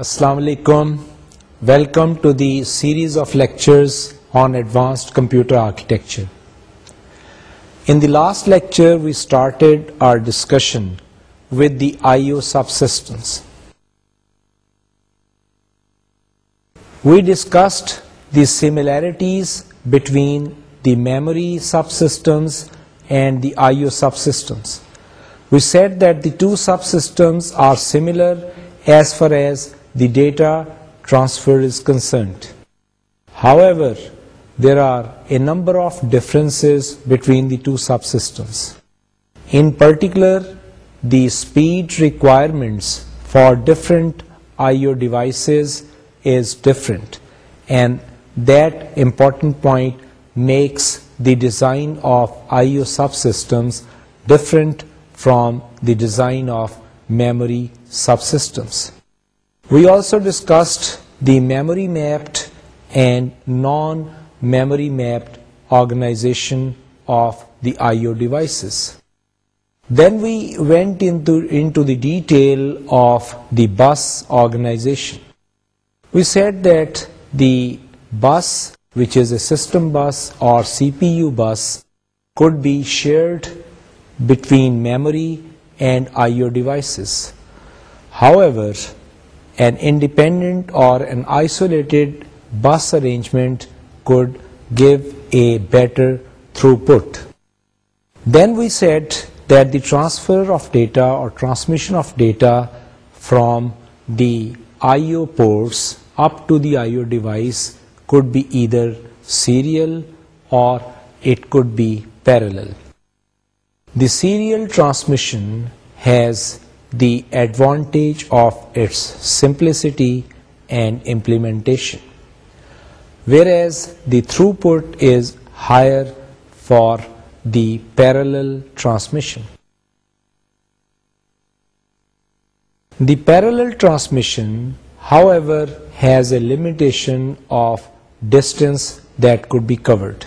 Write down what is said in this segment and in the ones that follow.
Assalamu alaikum. Welcome to the series of lectures on advanced computer architecture. In the last lecture we started our discussion with the I/O subsystems. We discussed the similarities between the memory subsystems and the I/O subsystems. We said that the two subsystems are similar as far as the data transfer is concerned. However, there are a number of differences between the two subsystems. In particular, the speed requirements for different I/O devices is different, and that important point makes the design of I/O subsystems different from the design of memory subsystems. We also discussed the memory mapped and non-memory mapped organization of the I/O devices. Then we went into the detail of the bus organization. We said that the bus, which is a system bus or CPU bus, could be shared between memory and I/O devices. However, an independent or an isolated bus arrangement could give a better throughput. Then we said that the transfer of data or transmission of data from the I/O ports up to the I/O device could be either serial or it could be parallel. The serial transmission has the advantage of its simplicity and implementation, whereas the throughput is higher for the parallel transmission. The parallel transmission, however, has a limitation of distance that could be covered.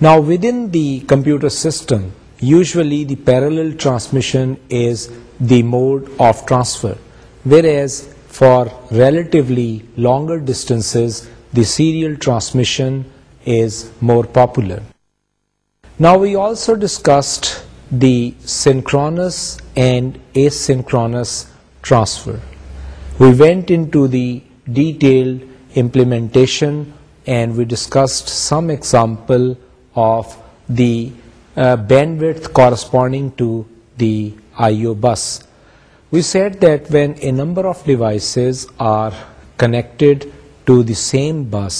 Now, within the computer system, usually the parallel transmission is the mode of transfer, whereas for relatively longer distances the serial transmission is more popular. Now we also discussed the synchronous and asynchronous transfer. We went into the detailed implementation and we discussed some example of the uh, bandwidth corresponding to the I/O bus. We said that when a number of devices are connected to the same bus,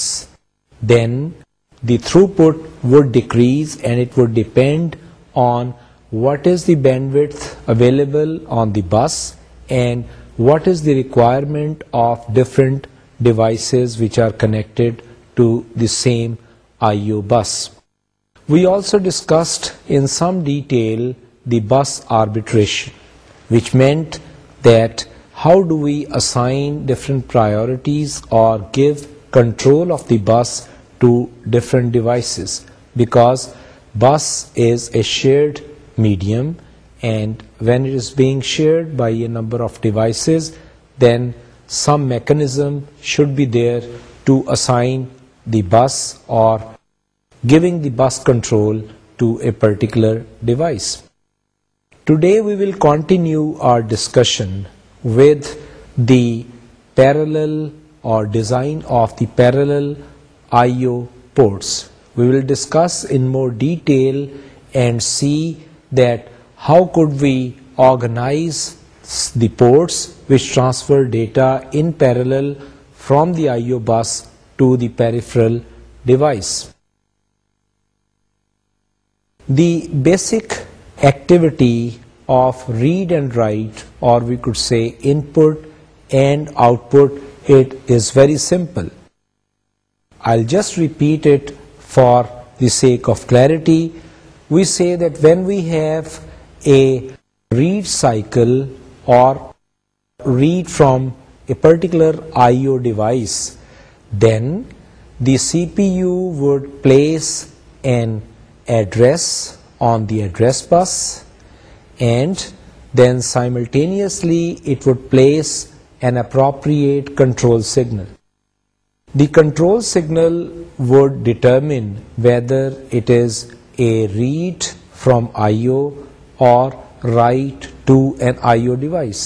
then the throughput would decrease, and it would depend on what is the bandwidth available on the bus and what is the requirement of different devices which are connected to the same I/O bus. We also discussed in some detail the bus arbitration, which meant that how do we assign different priorities or give control of the bus to different devices, because bus is a shared medium, and when it is being shared by a number of devices, then some mechanism should be there to assign the bus or giving the bus control to a particular device. Today we will continue our discussion with the parallel or design of the parallel I/O ports. We will discuss in more detail and see that how could we organize the ports which transfer data in parallel from the I/O bus to the peripheral device. The basic activity of read and write, or we could say input and output, it is very simple. I'll just repeat it for the sake of clarity. We say that when we have a read cycle or read from a particular IO device, then the CPU would place an address on the address bus, and then simultaneously it would place an appropriate control signal. The control signal would determine whether it is a read from I/O or write to an I/O device.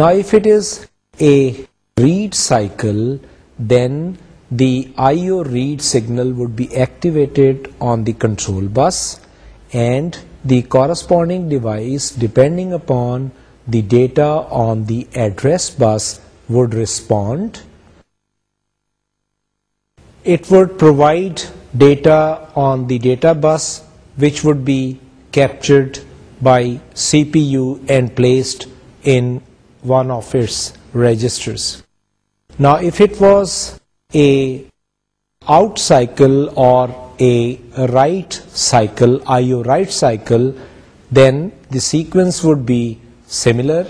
Now, if it is a read cycle, then the I/O read signal would be activated on the control bus and the corresponding device, depending upon the data on the address bus, would respond. It would provide data on the data bus which would be captured by CPU and placed in one of its registers. Now if it was a out cycle or a right cycle, IO right cycle, then the sequence would be similar.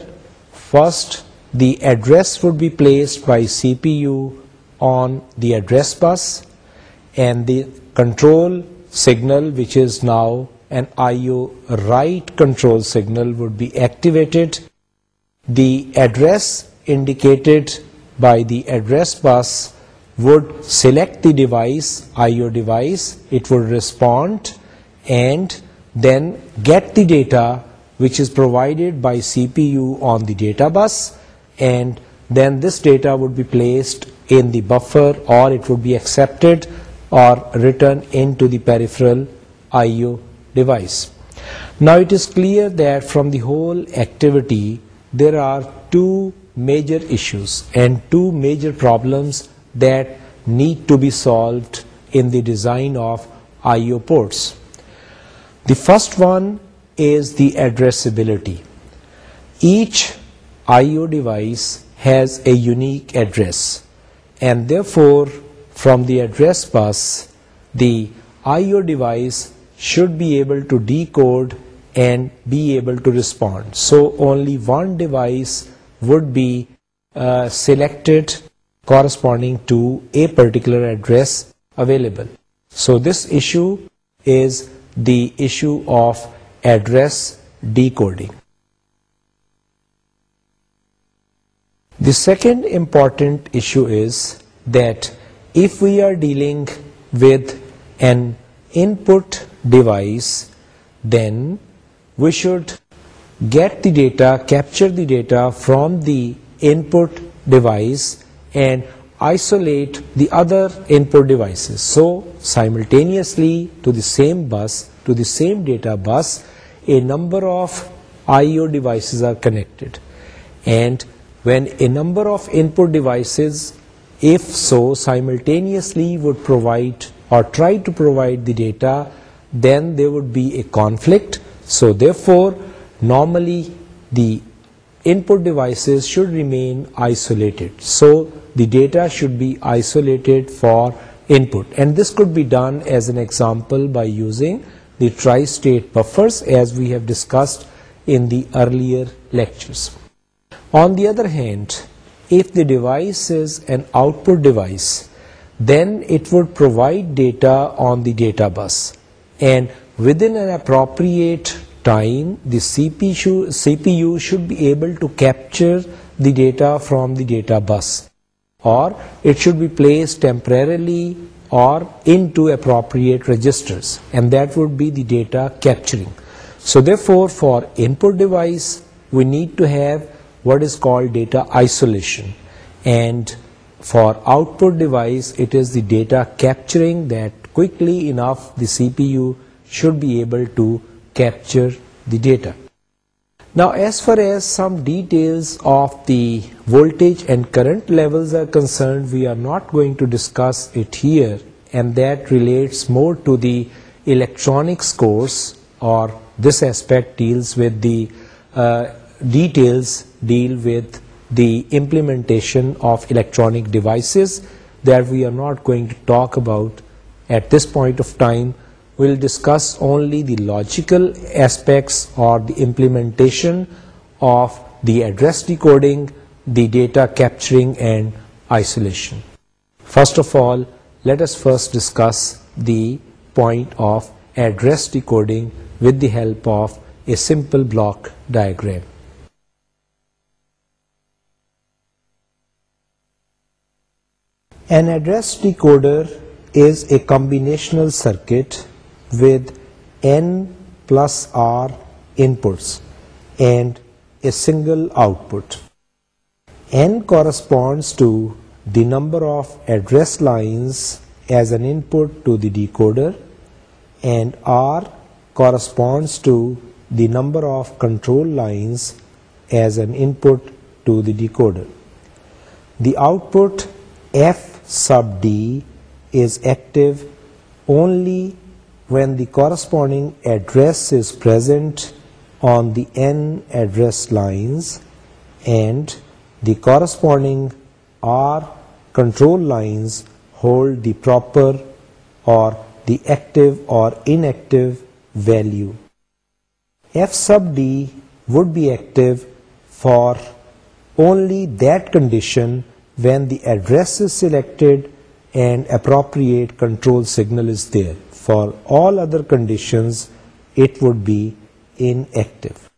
First, the address would be placed by CPU on the address bus, and the control signal, which is now an IO write control signal, would be activated. The address indicated by the address bus would select the device, IO device, it would respond and then get the data which is provided by CPU on the data bus, and then this data would be placed in the buffer, or it would be accepted or written into the peripheral IO device. Now it is clear that from the whole activity there are two major issues and two major problems that need to be solved in the design of IO ports. The first one is the addressability. Each IO device has a unique address, and therefore from the address bus the IO device should be able to decode and be able to respond. So only one device would be uh, selected corresponding to a particular address available. So this issue is the issue of address decoding. The second important issue is that if we are dealing with an input device, then we should capture the data from the input device and isolate the other input devices. So simultaneously to the same bus, to the same data bus, a number of I/O devices are connected. And when a number of input devices, if so, simultaneously would provide or try to provide the data, then there would be a conflict. So therefore, normally the input devices should remain isolated. So the data should be isolated for input, and this could be done as an example by using the tri-state buffers, as we have discussed in the earlier lectures. On the other hand, if the device is an output device, then it would provide data on the data bus, and within an appropriate time, the CPU should be able to capture the data from the data bus, or it should be placed temporarily or into appropriate registers, and that would be the data capturing. So therefore, for input device, we need to have what is called data isolation, and for output device, it is the data capturing that quickly enough the CPU should be able to capture the data. Now, as far as some details of the voltage and current levels are concerned, we are not going to discuss it here, and that relates more to the electronics course, or this aspect deals with the uh, deal with the implementation of electronic devices that we are not going to talk about at this point of time. We'll discuss only the logical aspects or the implementation of the address decoding, the data capturing and isolation. First of all, let us first discuss the point of address decoding with the help of a simple block diagram. An address decoder is a combinational circuit with n plus r inputs and a single output. N corresponds to the number of address lines as an input to the decoder, and R corresponds to the number of control lines as an input to the decoder. The output F sub D is active only when the corresponding address is present on the n address lines and the corresponding R control lines hold the proper or the active or inactive value. F sub d would be active for only that condition when the address is selected and appropriate control signal is there. For all other conditions, it would be inactive.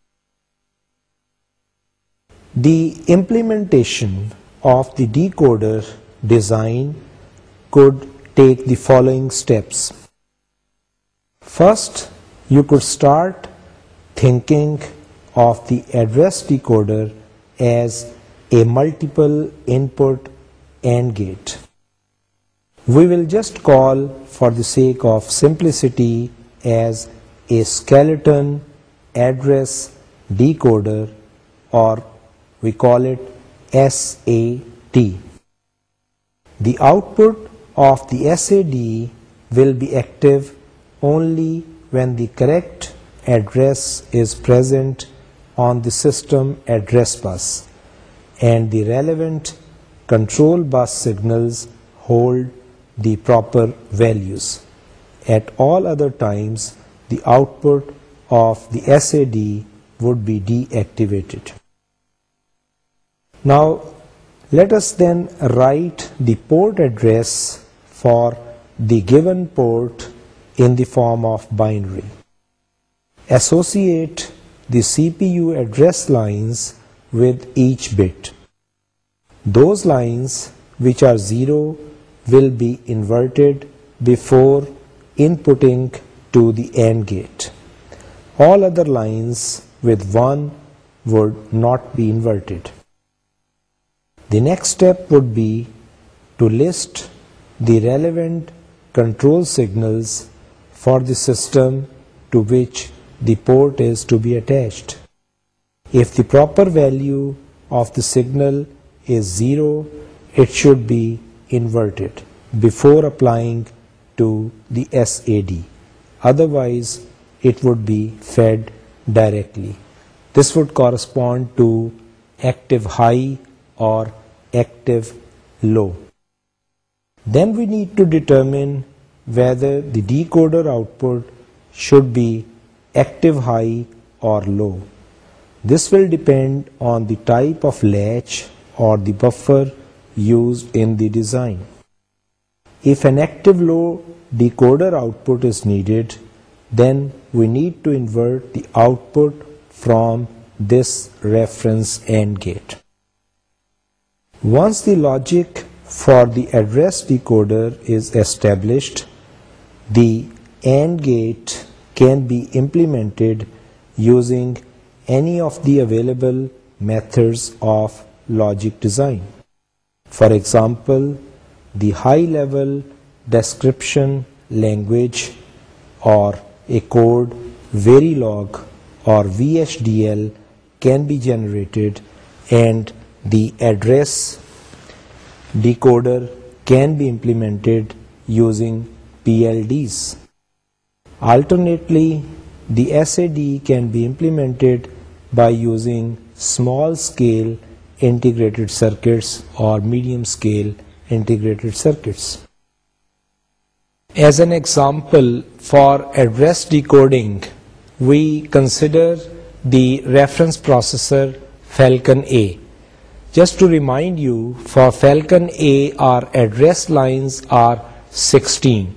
The implementation of the decoder design could take the following steps. First, you could start thinking of the address decoder as a multiple input AND gate we will just call, for the sake of simplicity, as a skeleton address decoder, or we call it SAD. The output of the SAD will be active only when the correct address is present on the system address bus, and the relevant control bus signals hold the proper values. At all other times, the output of the SAD would be deactivated. Now, let us then write the port address for the given port in the form of binary. Associate the CPU address lines with each bit. Those lines which are 0 will be inverted before inputting to the AND gate. All other lines with 1 would not be inverted. The next step would be to list the relevant control signals for the system to which the port is to be attached. If the proper value of the signal is 0, it should be invert it before applying to the SAD. Otherwise, it would be fed directly. This would correspond to active high or active low. Then we need to determine whether the decoder output should be active high or low. This will depend on the type of latch or the buffer used in the design. If an active low decoder output is needed, then we need to invert the output from this reference AND gate. Once the logic for the address decoder is established, the AND gate can be implemented using any of the available methods of logic design. For example, the high-level description language or a code Verilog or VHDL can be generated, and the address decoder can be implemented using PLDs. Alternately, the SAD can be implemented by using small-scale integrated circuits or medium scale integrated circuits. As an example, for address decoding, we consider the reference processor Falcon A. Just to remind you, for Falcon A, our address lines are 16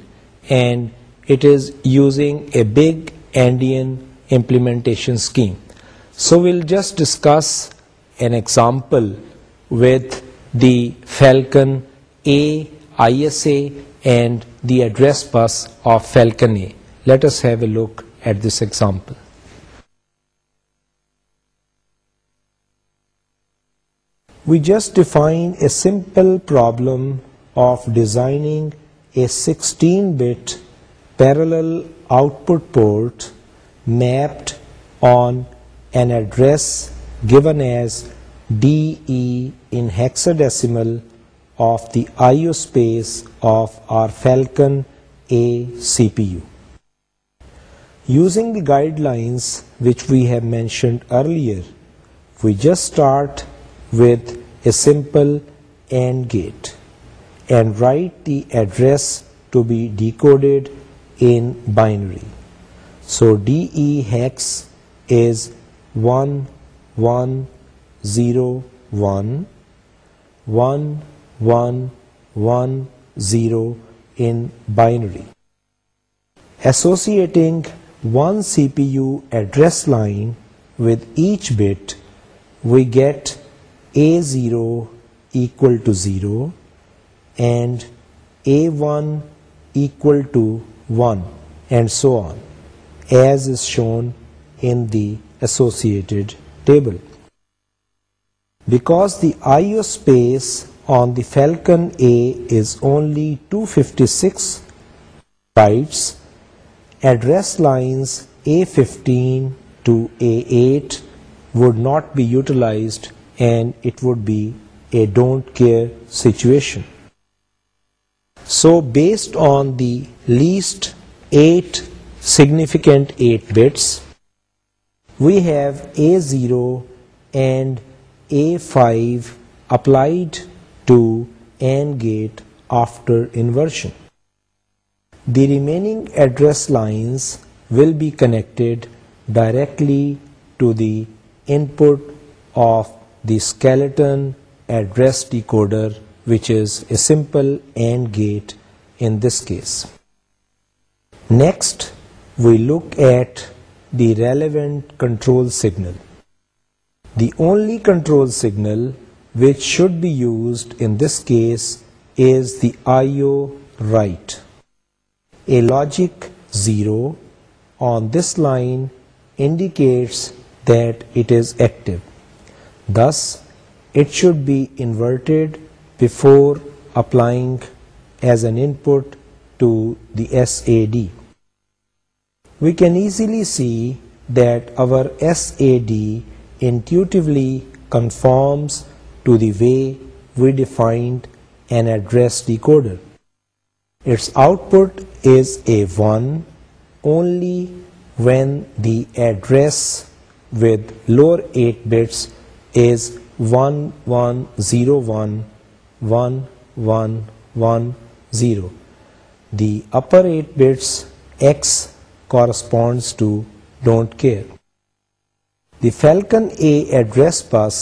and it is using a big endian implementation scheme. So we'll just discuss an example with the Falcon A, ISA and the address bus of Falcon A. Let us have a look at this example. We just define a simple problem of designing a 16-bit parallel output port mapped on an address given as DE in hexadecimal of the IO space of our Falcon A CPU. Using the guidelines which we have mentioned earlier, we just start with a simple AND gate and write the address to be decoded in binary. So DE hex is 1 1 0 1 1 1 1 0 in binary. Associating one CPU address line with each bit, we get A0 equal to 0 and A1 equal to 1 and so on, as is shown in the associated table. Because the IO space on the Falcon A is only 256 bytes, address lines A15 to A8 would not be utilized and it would be a don't care situation. So based on the least 8 significant 8 bits, we have A0 and A5 applied to AND gate after inversion. The remaining address lines will be connected directly to the input of the skeleton address decoder, which is a simple AND gate in this case. Next, we look at the relevant control signal. The only control signal which should be used in this case is the IO write. A logic 0 on this line indicates that it is active. Thus, it should be inverted before applying as an input to the SAD. We can easily see that our SAD intuitively conforms to the way we defined an address decoder. Its output is a 1 only when the address with lower 8 bits is 11011110. The upper 8 bits X corresponds to don't care. The Falcon A address bus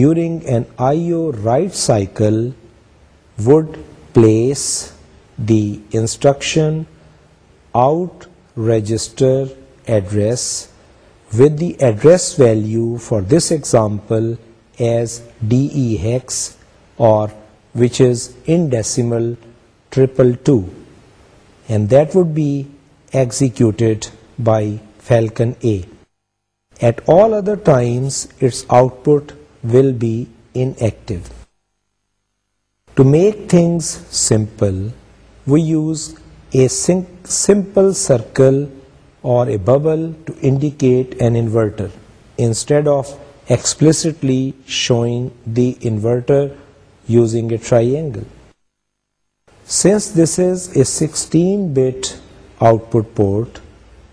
during an IO write cycle would place the instruction out register address with the address value for this example as DE hex, or which is in decimal 222, and that would be executed by Falcon A. At all other times, its output will be inactive. To make things simple, we use a simple circle or a bubble to indicate an inverter instead of explicitly showing the inverter using a triangle. Since this is a 16-bit output port,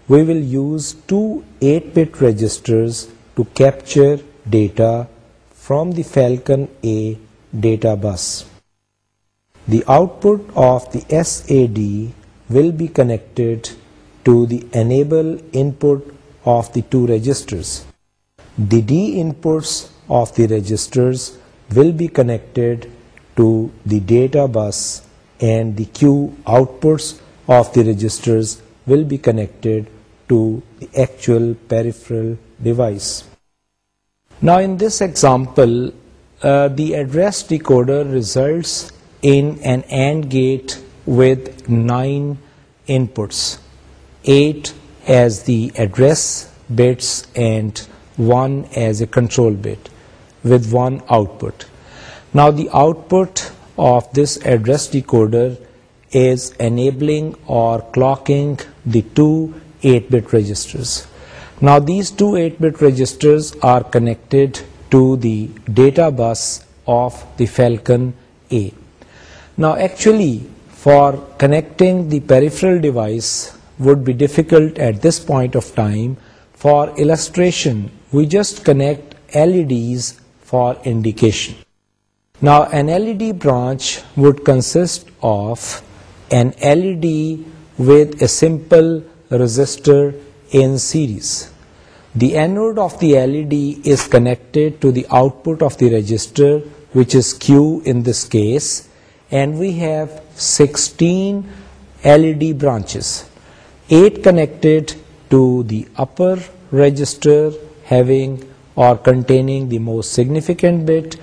we will use two 8-bit registers to capture data from the Falcon A data bus. The output of the SAD will be connected to the enable input of the two registers. The D inputs of the registers will be connected to the data bus, and the Q outputs of the registers will be connected to the actual peripheral device. Now in this example, uh, the address decoder results in an AND gate with 9 inputs, 8 as the address bits and 1 as a control bit, with 1 output. Now the output of this address decoder is enabling or clocking the two 8-bit registers. Now these two 8-bit registers are connected to the data bus of the Falcon A. Now actually for connecting the peripheral device would be difficult at this point of time. For illustration, we just connect LEDs for indication. Now an LED branch would consist of an LED with a simple resistor in series. The anode of the LED is connected to the output of the resistor, which is Q in this case, and we have 16 LED branches, 8 connected to the upper resistor having or containing the most significant bit,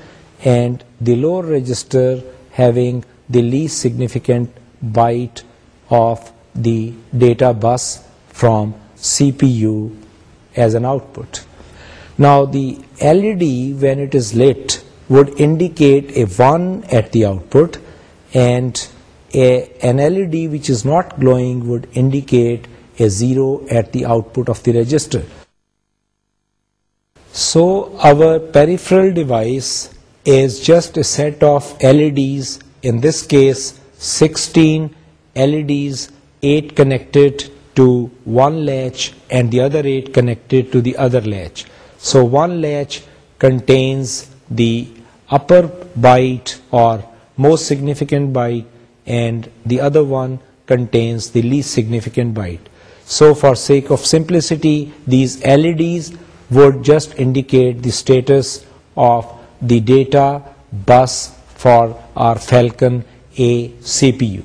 and the lower resistor having the least significant byte of the data bus from CPU as an output. Now the LED, when it is lit, would indicate a 1 at the output, and an LED which is not glowing would indicate a 0 at the output of the register. So our peripheral device is just a set of LEDs, in this case 16 LEDs, 8 connected to one latch and the other 8 connected to the other latch. So one latch contains the upper byte or most significant byte, and the other one contains the least significant byte. So for sake of simplicity, these LEDs would just indicate the status of the data bus for our Falcon a CPU.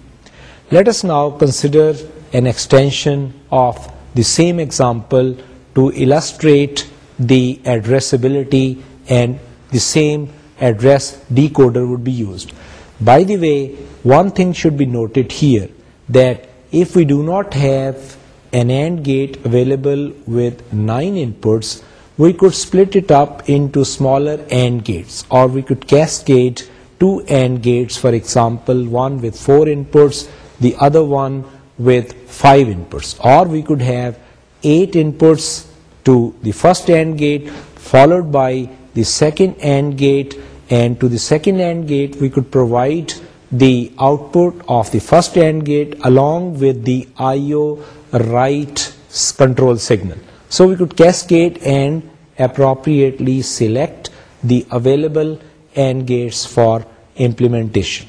Let us now consider an extension of the same example to illustrate the addressability, and the same address decoder would be used. By the way, one thing should be noted here, that if we do not have an AND gate available with 9 inputs, we could split it up into smaller AND gates, or we could cascade two AND gates, for example, one with 4 inputs, the other one with 5 inputs. Or we could have 8 inputs to the first AND gate, followed by the second AND gate, and to the second AND gate we could provide the output of the first AND gate along with the IO write control signal. So we could cascade and appropriately select the available AND gates for implementation.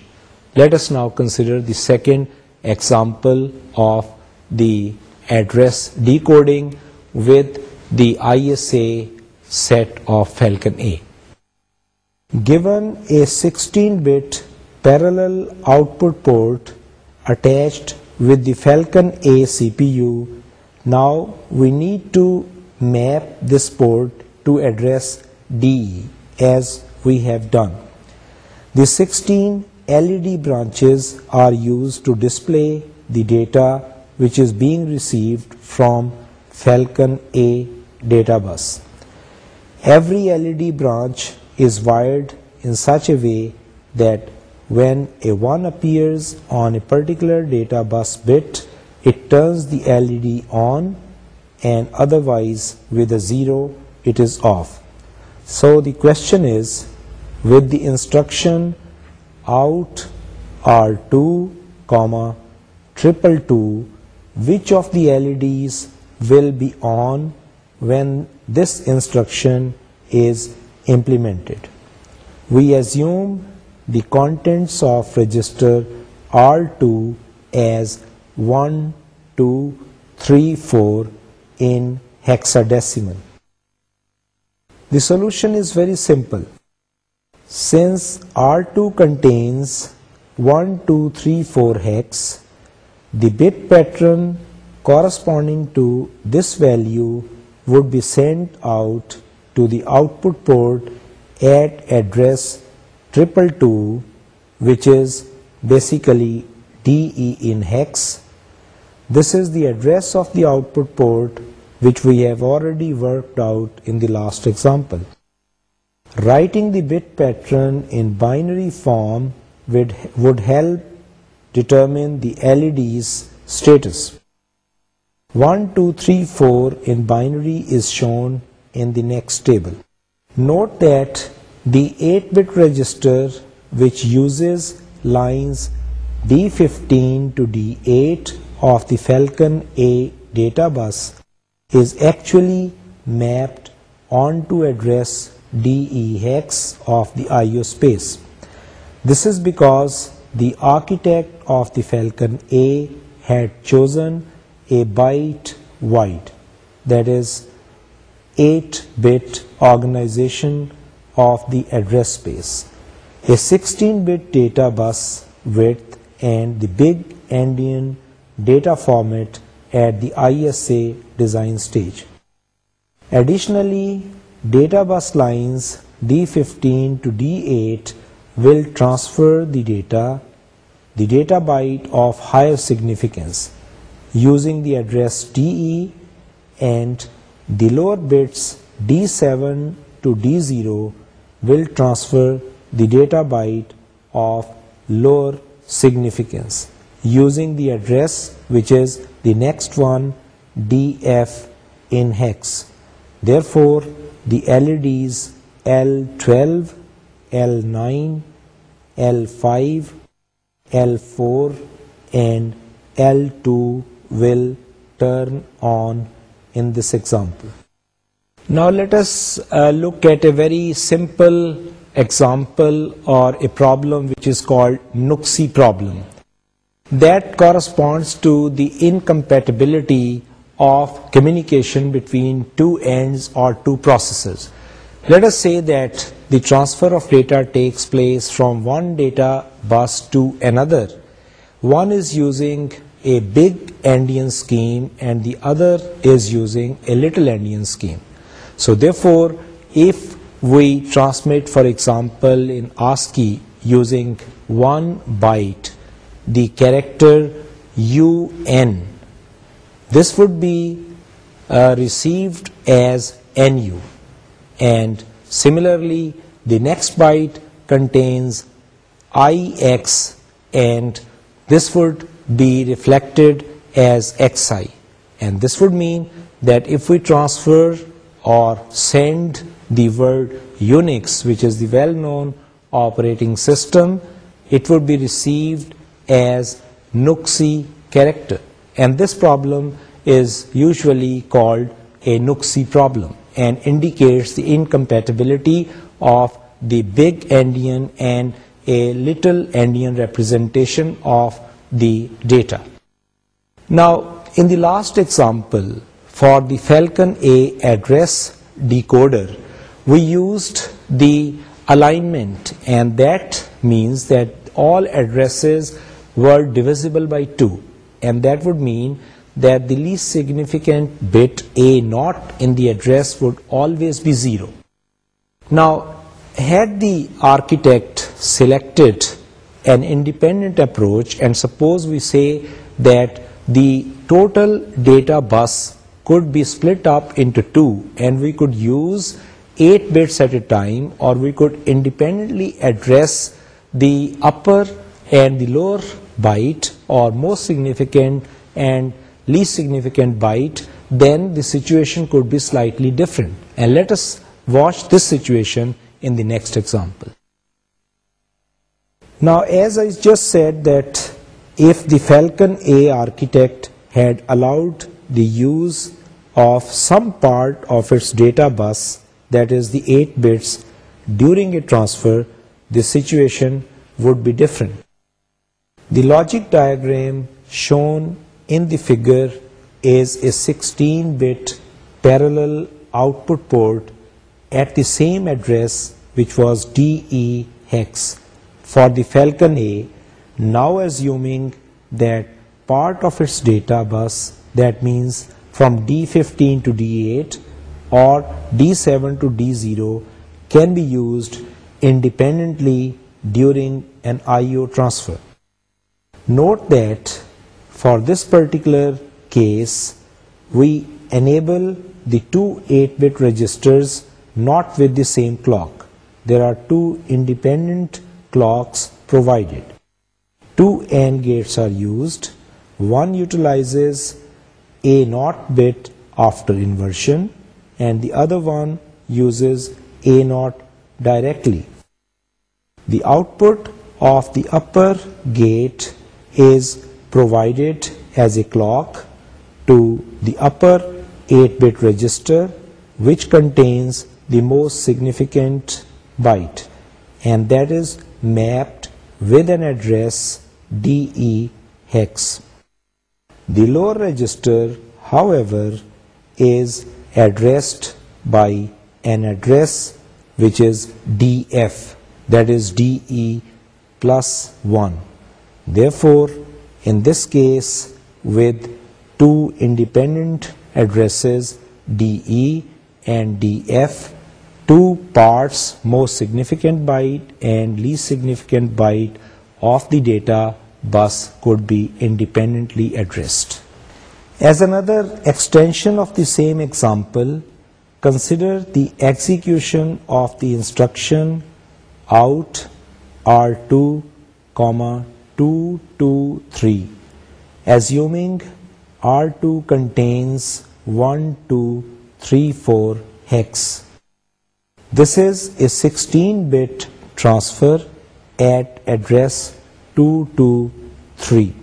Let us now consider the second example of the address decoding with the ISA set of Falcon A. Given a 16-bit parallel output port attached with the Falcon A CPU, now we need to map this port to address DE as we have done. The 16 LED branches are used to display the data which is being received from Falcon A data bus. Every LED branch is wired in such a way that when a 1 appears on a particular data bus bit, it turns the LED on, and otherwise with a 0 it is off. So the question is, with the instruction out R2, triple 2, which of the LEDs will be on when this instruction is implemented. We assume the contents of register R2 as 1, 2, 3, 4 in hexadecimal. The solution is very simple. Since R2 contains 1, 2, 3, 4 hex, the bit pattern corresponding to this value would be sent out to the output port at address 222, which is basically DE in hex. This is the address of the output port which we have already worked out in the last example. Writing the bit pattern in binary form would help determine the LED's status. 1, 2, 3, 4 in binary is shown in the next table. Note that the 8-bit register, which uses lines D15 to D8 of the Falcon A data bus, is actually mapped onto address DEX of the IO space. This is because the architect of the Falcon A had chosen a byte wide, that is 8-bit organization of the address space, a 16-bit data bus width, and the big endian data format at the ISA design stage. Additionally, Data bus lines D15 to D8 will transfer the data byte of higher significance using the address DE, and the lower bits D7 to D0 will transfer the data byte of lower significance using the address which is the next one, DF in hex. Therefore, the LEDs L12, L9, L5, L4 and L2 will turn on in this example. Now let us look at a very simple example or a problem which is called Nookse problem. That corresponds to the incompatibility of communication between two ends or two processes. Let us say that the transfer of data takes place from one data bus to another. One is using a big endian scheme and the other is using a little endian scheme. So therefore, if we transmit, for example, in ASCII using one byte, the character UN this would be uh, received as NU, and similarly the next byte contains IX, and this would be reflected as XI, and this would mean that if we transfer or send the word Unix, which is the well-known operating system, it would be received as NUXI character. And this problem is usually called a Nookse problem and indicates the incompatibility of the big endian and a little endian representation of the data. Now, in the last example, for the Falcon A address decoder, we used the alignment, and that means that all addresses were divisible by 2. And that would mean that the least significant bit A0 in the address would always be 0. Now, had the architect selected an independent approach, and suppose we say that the total data bus could be split up into two, and we could use 8 bits at a time, or we could independently address the upper and the lower byte or most significant and least significant byte, then the situation could be slightly different. And let us watch this situation in the next example. Now, as I just said, that if the Falcon A architect had allowed the use of some part of its data bus, that is the 8 bits, during a transfer, the situation would be different. The logic diagram shown in the figure is a 16-bit parallel output port at the same address, which was DE hex for the Falcon A, now assuming that part of its data bus, that means from D15 to D8 or D7 to D0, can be used independently during an IO transfer. Note that for this particular case, we enable the two 8-bit registers not with the same clock. There are two independent clocks provided. Two AND gates are used. One utilizes A0 bit after inversion and the other one uses A0 directly. The output of the upper gate is provided as a clock to the upper 8-bit register, which contains the most significant byte, and that is mapped with an address DE hex. The lower register, however, is addressed by an address which is DF, that is DE plus 1. Therefore, in this case, with two independent addresses DE and DF, two parts, most significant byte and least significant byte of the data bus could be independently addressed. As another extension of the same example, consider the execution of the instruction out R2, 2, 2, 3, assuming R2 contains 1, 2, 3, 4 hex. This is a 16-bit transfer at address 223.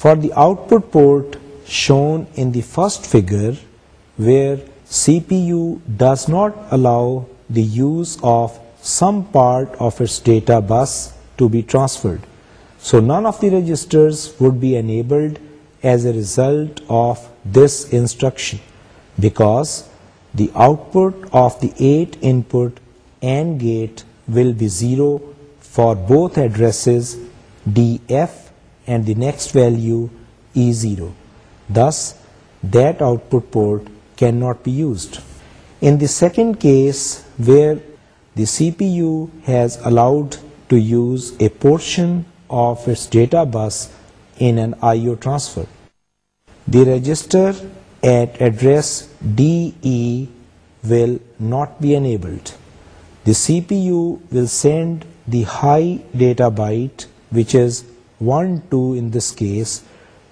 For the output port shown in the first figure, where CPU does not allow the use of some part of its data bus to be transferred, so none of the registers would be enabled as a result of this instruction, because the output of the 8 input AND gate will be 0 for both addresses DF, and the next value E0. Thus that output port cannot be used. In the second case, where the CPU has allowed to use a portion of its data bus in an I/O transfer. The register at address DE will not be enabled. The CPU will send the high data byte, which is 1, 2 in this case,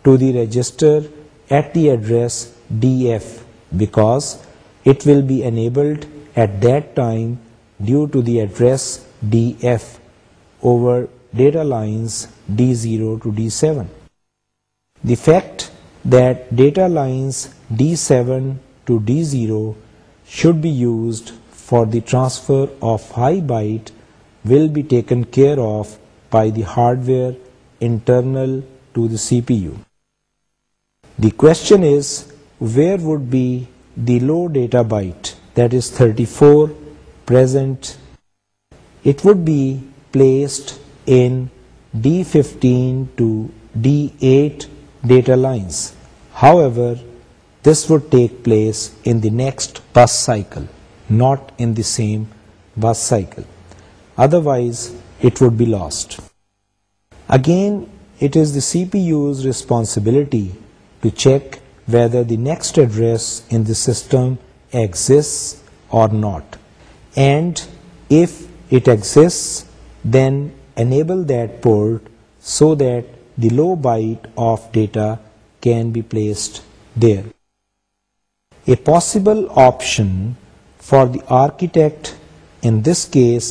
to the register at the address DF because it will be enabled at that time due to the address DF over data lines D0 to D7. The fact that data lines D7 to D0 should be used for the transfer of high byte will be taken care of by the hardware internal to the CPU. The question is, where would be the low data byte, that is 34, present? It would be placed in D15 to D8 data lines. However, this would take place in the next bus cycle, not in the same bus cycle. Otherwise, it would be lost. Again, it is the CPU's responsibility to check whether the next address in the system exists or not. And if it exists, then enable that port so that the low byte of data can be placed there. A possible option for the architect in this case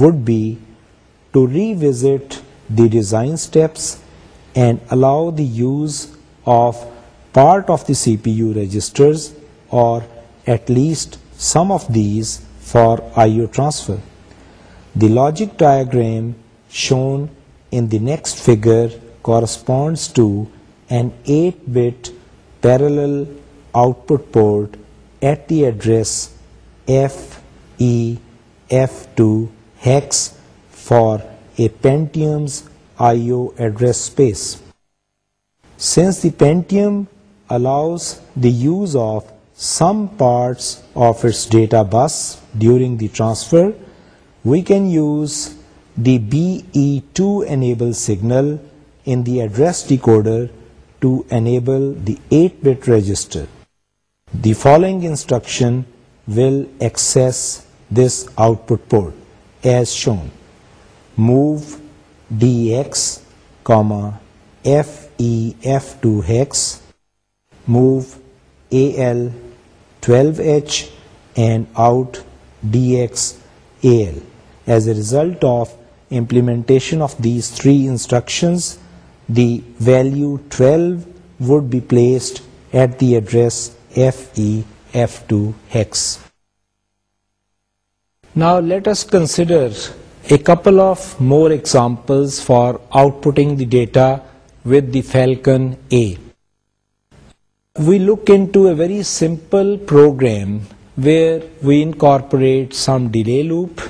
would be to revisit the design steps and allow the use of part of the CPU registers or at least some of these for I/O transfer. The logic diagram shown in the next figure corresponds to an 8-bit parallel output port at the address FE F2 hex for a Pentium's I/O address space. Since the Pentium allows the use of some parts of its data bus during the transfer, we can use the BE2 enable signal in the address decoder to enable the 8-bit register. The following instruction will access this output port as shown. Move DX, FEF2 hex, move AL 12H and out DX AL. As a result of Implementation of these three instructions, the value 12 would be placed at the address FE F2 hex. Now let us consider a couple of more examples for outputting the data with the Falcon A. We look into a very simple program where we incorporate some delay loop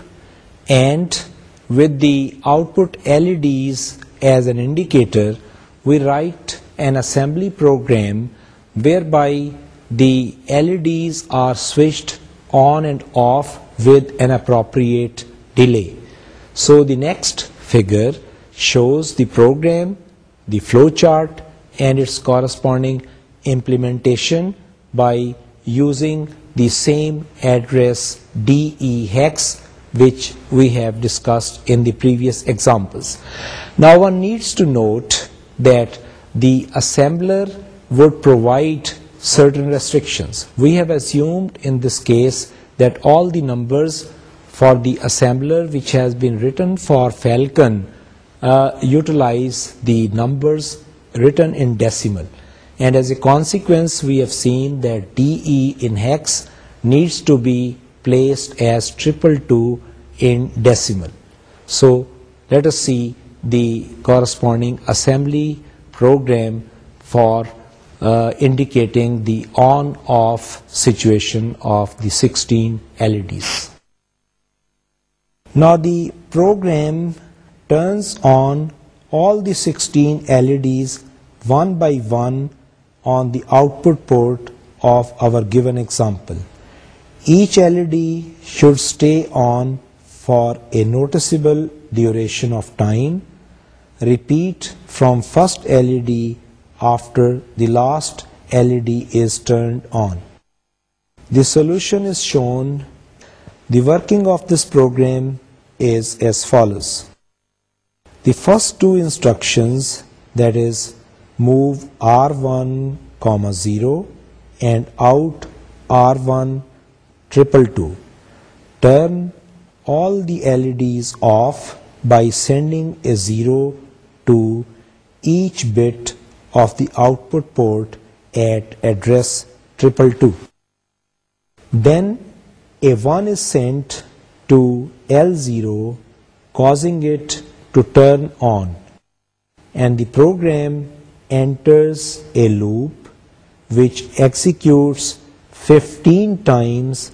and with the output LEDs as an indicator, we write an assembly program whereby the LEDs are switched on and off with an appropriate delay. So the next figure shows the program, the flowchart, and its corresponding implementation by using the same address DE hex which we have discussed in the previous examples. Now one needs to note that the assembler would provide certain restrictions. We have assumed in this case that all the numbers for the assembler which has been written for Falcon uh, utilize the numbers written in decimal, and as a consequence we have seen that DE in hex needs to be placed as 222 in decimal. So let us see the corresponding assembly program for uh, indicating the on-off situation of the 16 LEDs. Now the program turns on all the 16 LEDs one by one on the output port of our given example. Each LED should stay on for a noticeable duration of time. Repeat from first LED after the last LED is turned on. The solution is shown. The working of this program is as follows. The first two instructions, that is move R1, 0 and out R1, 222. Turn all the LEDs off by sending a 0 to each bit of the output port at address 222. Then a 1 is sent to L0, causing it to turn on, and the program enters a loop which executes 15 times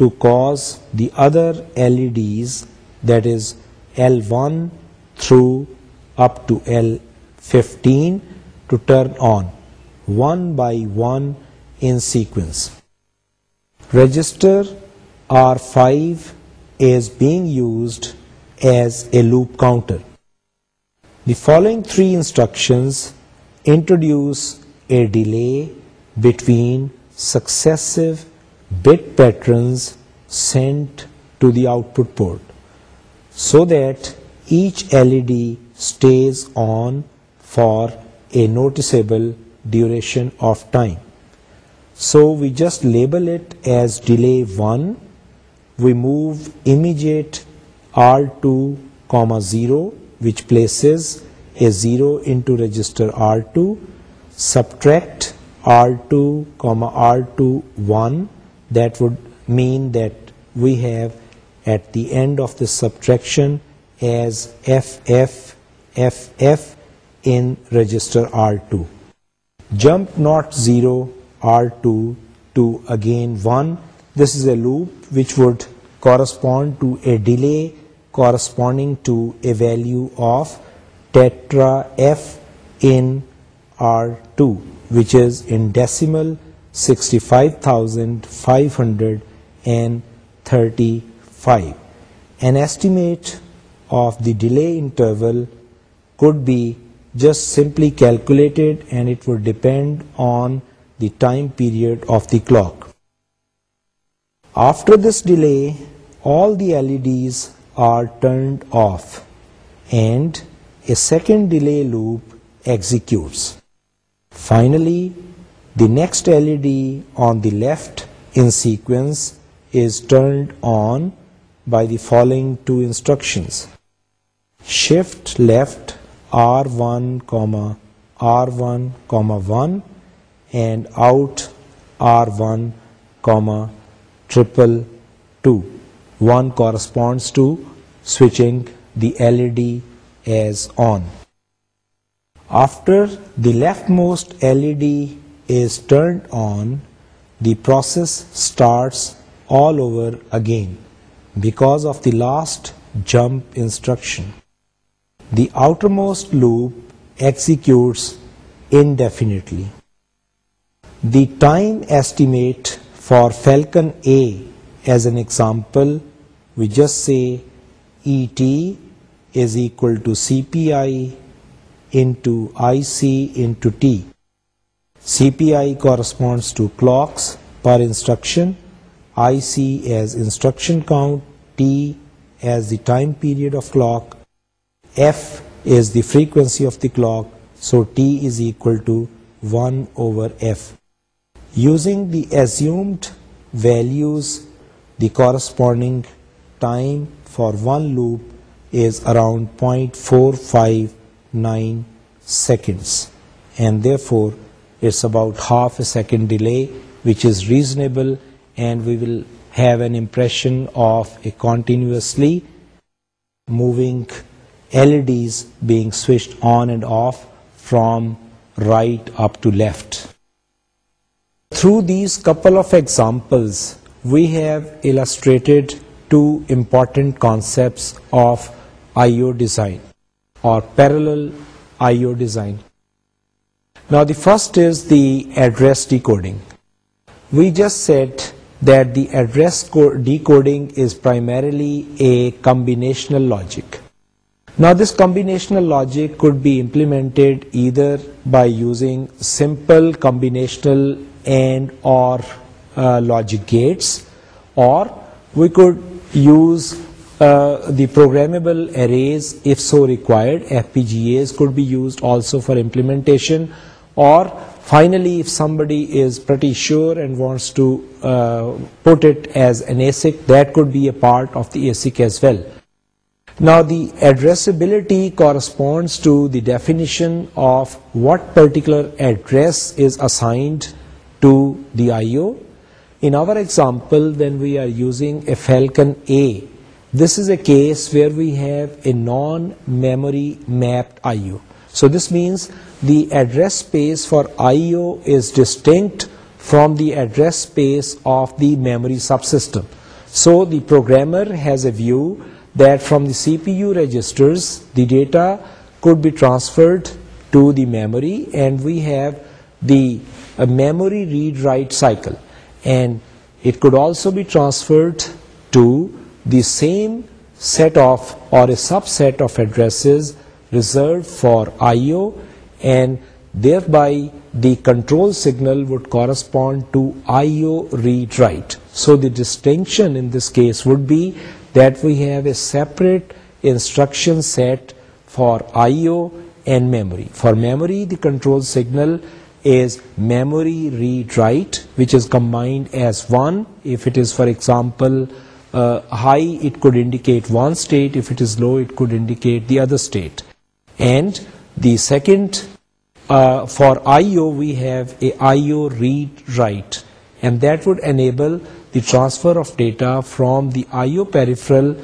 to cause the other LEDs, that is L1 through up to L15, to turn on one by one in sequence. Register R5 is being used as a loop counter. The following three instructions introduce a delay between successive bit patterns sent to the output port so that each LED stays on for a noticeable duration of time. So we just label it as delay 1. We move immediate R2, 0, which places a 0 into register R2, subtract R2, R2, 1 that would mean that we have at the end of this subtraction as FF in register R2. Jump not 0, R2 to again 1. This is a loop which would correspond to a delay corresponding to a value of tetra F in R2, which is in decimal 65,535. An estimate of the delay interval could be just simply calculated, and it would depend on the time period of the clock. After this delay, all the LEDs are turned off and a second delay loop executes. Finally, the next LED on the left in sequence is turned on by the following two instructions. Shift left R1, R1, 1 and out R1, 222. 1 corresponds to switching the LED as on. After the leftmost LED is turned on, the process starts all over again because of the last jump instruction. The outermost loop executes indefinitely. The time estimate for Falcon A, as an example, we just say ET is equal to CPI into IC into T. CPI corresponds to clocks per instruction, IC as instruction count, T as the time period of clock, F is the frequency of the clock, so T is equal to 1 over F. Using the assumed values, the corresponding time for one loop is around 0.459 seconds, and therefore it's about half a second delay, which is reasonable, and we will have an impression of a continuously moving LEDs being switched on and off from right up to left. Through these couple of examples, we have illustrated two important concepts of I/O design or parallel I/O design. Now the first is the address decoding. We just said that the address decoding is primarily a combinational logic. Now this combinational logic could be implemented either by using simple combinational and or uh, logic gates, or we could use uh, the programmable arrays if so required. FPGAs could be used also for implementation or finally, if somebody is pretty sure and wants to uh, put it as an ASIC, that could be a part of the ASIC as well. Now the addressability corresponds to the definition of what particular address is assigned to the I/O. In our example, when we are using a Falcon A, this is a case where we have a non-memory mapped I/O. So this means the address space for I/O is distinct from the address space of the memory subsystem. So the programmer has a view that from the CPU registers the data could be transferred to the memory, and we have the memory read-write cycle, and it could also be transferred to the same set of or a subset of addresses reserved for I/O, and thereby the control signal would correspond to I/O read-write. So the distinction in this case would be that we have a separate instruction set for I/O and memory. For memory, the control signal is memory read-write, which is combined as 1. If it is, for example, uh, high, it could indicate one state. If it is low, it could indicate the other state. And the second, uh, for IO, we have a IO read-write, and that would enable the transfer of data from the IO peripheral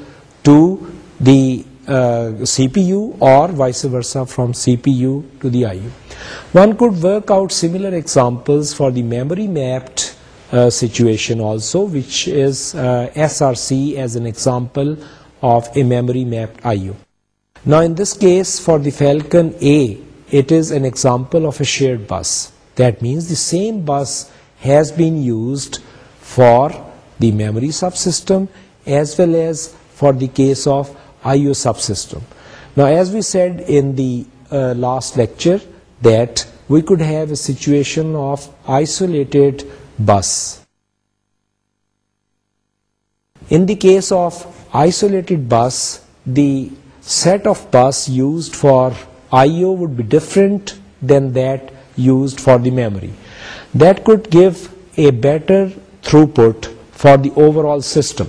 to the uh, CPU, or vice versa from CPU to the IO. One could work out similar examples for the memory mapped uh, situation also, which is SRC as an example of a memory mapped IO. Now in this case, for the Falcon A, it is an example of a shared bus. That means the same bus has been used for the memory subsystem as well as for the case of IO subsystem. Now as we said in the uh, last lecture, that we could have a situation of isolated bus. In the case of isolated bus, the set of bus used for I/O would be different than that used for the memory. That could give a better throughput for the overall system.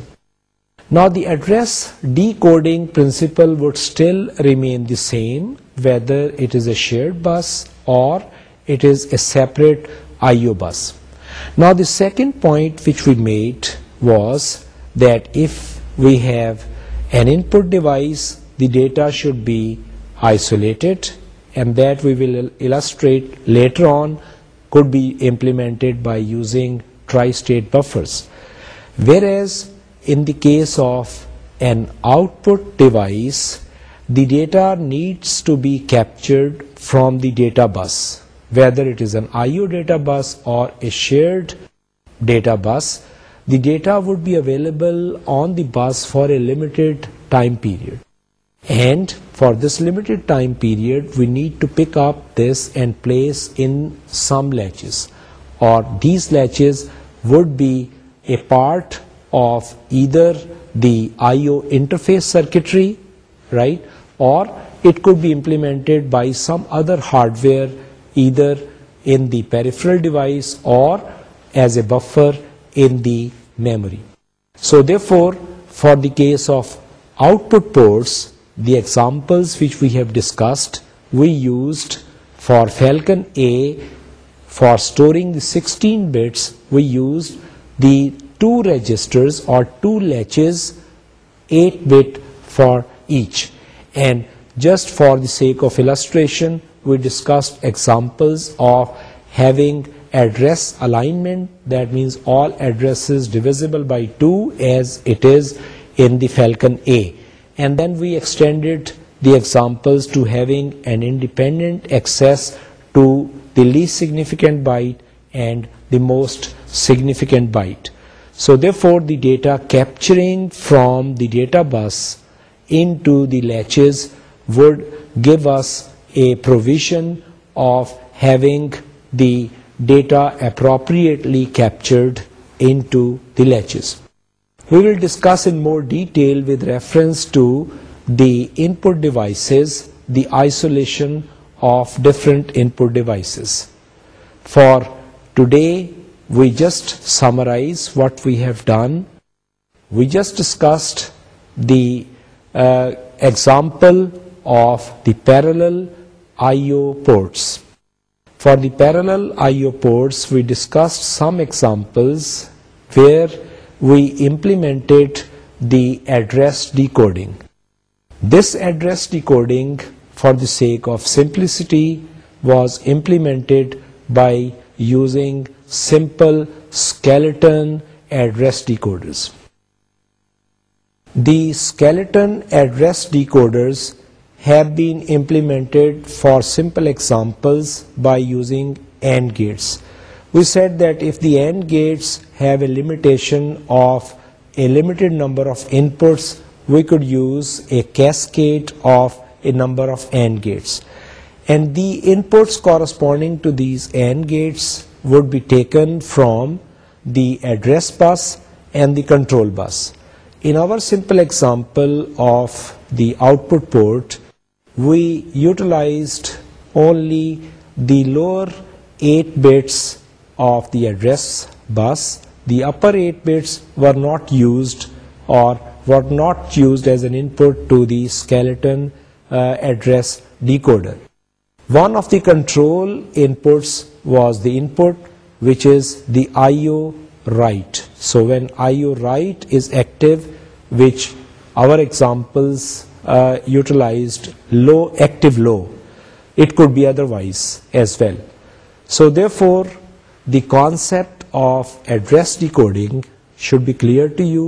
Now the address decoding principle would still remain the same, whether it is a shared bus or it is a separate I/O bus. Now the second point which we made was that if we have an input device the data should be isolated, and that we will illustrate later on could be implemented by using tri-state buffers. Whereas in the case of an output device, the data needs to be captured from the data bus, whether it is an IO data bus or a shared data bus. The data would be available on the bus for a limited time period. And for this limited time period, we need to pick up this and place in some latches, or these latches would be a part of either the I/O interface circuitry, right, or it could be implemented by some other hardware, either in the peripheral device or as a buffer in the memory. So therefore, for the case of output ports, the examples which we have discussed, we used for Falcon A for storing the 16 bits, we used the two registers or two latches, 8-bit for each. And just for the sake of illustration, we discussed examples of having address alignment, that means all addresses divisible by 2 as it is in the Falcon A. And then we extended the examples to having an independent access to the least significant byte and the most significant byte. So therefore the data capturing from the data bus into the latches would give us a provision of having the data appropriately captured into the latches. We will discuss in more detail with reference to the input devices, the isolation of different input devices. For today, we just summarize what we have done. We just discussed the uh, example of the parallel I/O ports. For the parallel I/O ports, we discussed some examples where we implemented the address decoding. This address decoding, for the sake of simplicity, was implemented by using simple skeleton address decoders. The skeleton address decoders have been implemented for simple examples by using AND gates. We said that if the AND gates have a limitation of a limited number of inputs, we could use a cascade of a number of AND gates. And the inputs corresponding to these AND gates would be taken from the address bus and the control bus. In our simple example of the output port, we utilized only the lower 8 bits of the address bus, the upper 8 bits were not used or were not used as an input to the skeleton uh, address decoder. One of the control inputs was the input which is the IO write. So when IO write is active, which our examples uh, utilized low, active low, it could be otherwise as well. So therefore the concept of address decoding should be clear to you,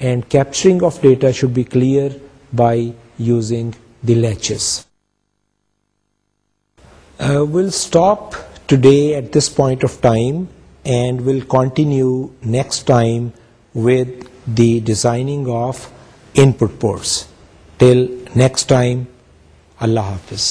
and capturing of data should be clear by using the latches. Uh, we'll stop today at this point of time, and we'll continue next time with the designing of input ports. Till next time, Allah Hafiz.